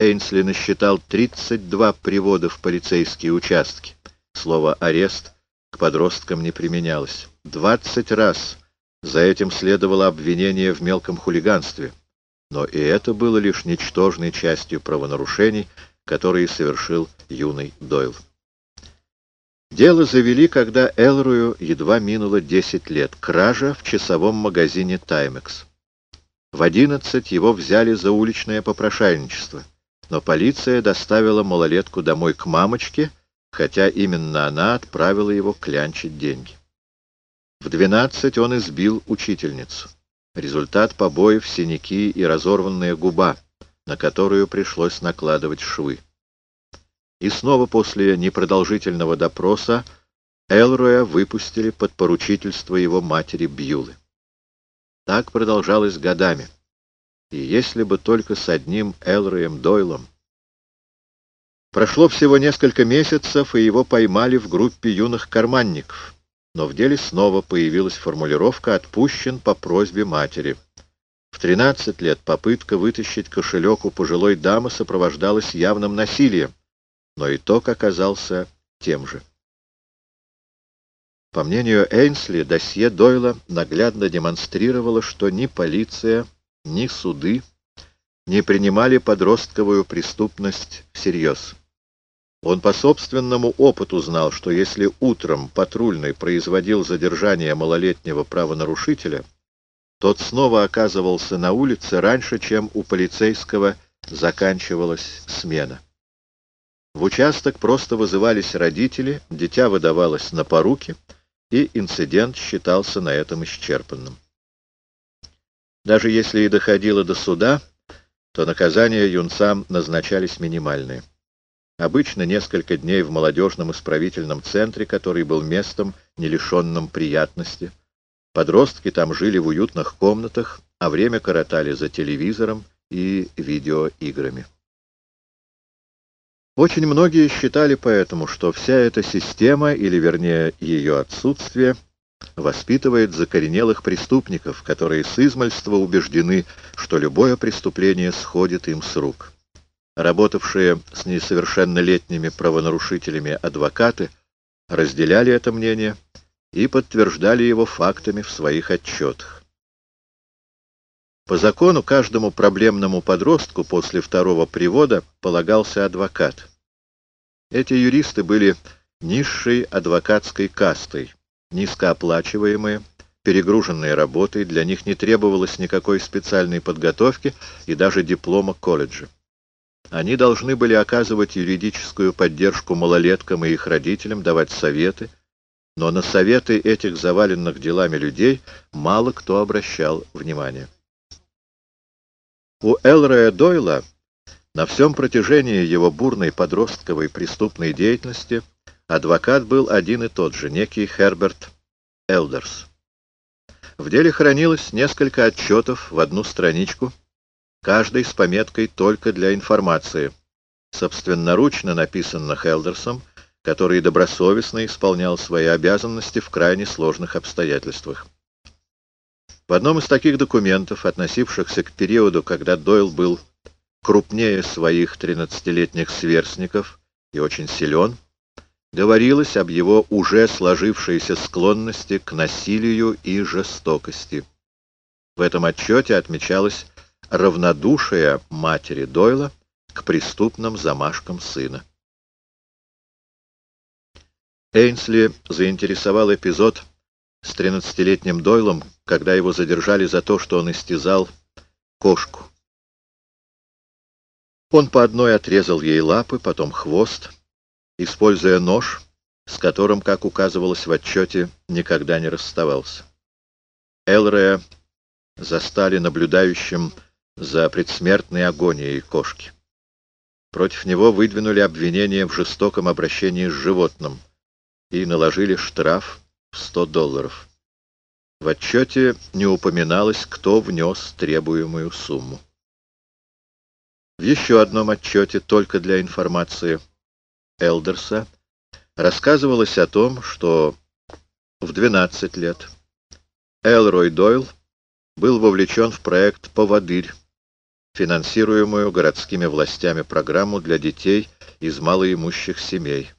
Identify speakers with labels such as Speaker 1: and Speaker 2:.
Speaker 1: Эйнсли насчитал 32 привода в полицейские участки. Слово «арест» к подросткам не применялось. 20 раз за этим следовало обвинение в мелком хулиганстве. Но и это было лишь ничтожной частью правонарушений, которые совершил юный Дойл. Дело завели, когда Элрую едва минуло 10 лет. Кража в часовом магазине «Таймекс». В 11 его взяли за уличное попрошайничество но полиция доставила малолетку домой к мамочке, хотя именно она отправила его клянчить деньги. В двенадцать он избил учительницу. Результат побоев — синяки и разорванная губа, на которую пришлось накладывать швы. И снова после непродолжительного допроса Элроя выпустили под поручительство его матери Бьюлы. Так продолжалось годами. И если бы только с одним Элроем Дойлом. Прошло всего несколько месяцев, и его поймали в группе юных карманников. Но в деле снова появилась формулировка «отпущен по просьбе матери». В 13 лет попытка вытащить кошелек у пожилой дамы сопровождалась явным насилием, но итог оказался тем же. По мнению Эйнсли, досье Дойла наглядно демонстрировало, что ни полиция, ни суды не принимали подростковую преступность всерьез. Он по собственному опыту знал, что если утром патрульный производил задержание малолетнего правонарушителя, тот снова оказывался на улице раньше, чем у полицейского заканчивалась смена. В участок просто вызывались родители, дитя выдавалось на поруки, и инцидент считался на этом исчерпанным. Даже если и доходило до суда, то наказания юнцам назначались минимальные. Обычно несколько дней в молодежном исправительном центре, который был местом, не лишенным приятности. Подростки там жили в уютных комнатах, а время коротали за телевизором и видеоиграми. Очень многие считали поэтому, что вся эта система, или вернее ее отсутствие – воспитывает закоренелых преступников, которые с измальства убеждены, что любое преступление сходит им с рук. Работавшие с несовершеннолетними правонарушителями адвокаты разделяли это мнение и подтверждали его фактами в своих отчетах. По закону каждому проблемному подростку после второго привода полагался адвокат. Эти юристы были низшей адвокатской кастой, низкооплачиваемые, перегруженные работой, для них не требовалось никакой специальной подготовки и даже диплома колледжа. Они должны были оказывать юридическую поддержку малолеткам и их родителям, давать советы, но на советы этих заваленных делами людей мало кто обращал внимание. У Элрея Дойла на всем протяжении его бурной подростковой преступной деятельности – Адвокат был один и тот же, некий Херберт Элдерс. В деле хранилось несколько отчетов в одну страничку, каждый с пометкой «Только для информации», собственноручно написанных Элдерсом, который добросовестно исполнял свои обязанности в крайне сложных обстоятельствах. В одном из таких документов, относившихся к периоду, когда Дойл был крупнее своих 13-летних сверстников и очень силен, говорилось об его уже сложившейся склонности к насилию и жестокости. В этом отчете отмечалось равнодушие матери Дойла к преступным замашкам сына. Эйнсли заинтересовал эпизод с 13-летним Дойлом, когда его задержали за то, что он истязал кошку. Он по одной отрезал ей лапы, потом хвост, используя нож, с которым, как указывалось в отчете, никогда не расставался. Элрея застали наблюдающим за предсмертной агонией кошки. Против него выдвинули обвинение в жестоком обращении с животным и наложили штраф в 100 долларов. В отчете не упоминалось, кто внес требуемую сумму. В еще одном отчете, только для информации, Элдерса рассказывалось о том, что в 12 лет Элрой Дойл был вовлечен в проект «Поводырь», финансируемую городскими властями программу для детей из малоимущих семей.